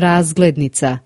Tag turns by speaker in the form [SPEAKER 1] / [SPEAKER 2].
[SPEAKER 1] razglednica.